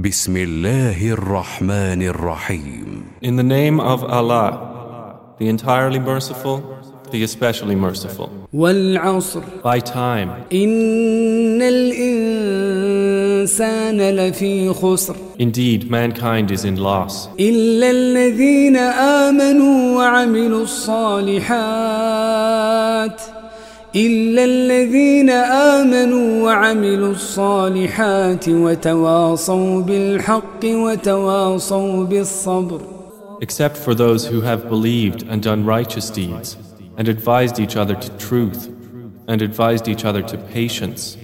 بسم الله الرحمن الرحيم In the name of Allah, the entirely merciful, the especially merciful. والعصر By time, إن الإنسان لفي خسر indeed, mankind is in loss, إلا الذين آمنوا وعملوا الصالحات إلا الذين آمنوا وعملوا الصالحات وتواصوا بالحق وتواصوا بالصبر except for those who have believed and done righteous deeds, and advised each other to truth, and advised each other to patience.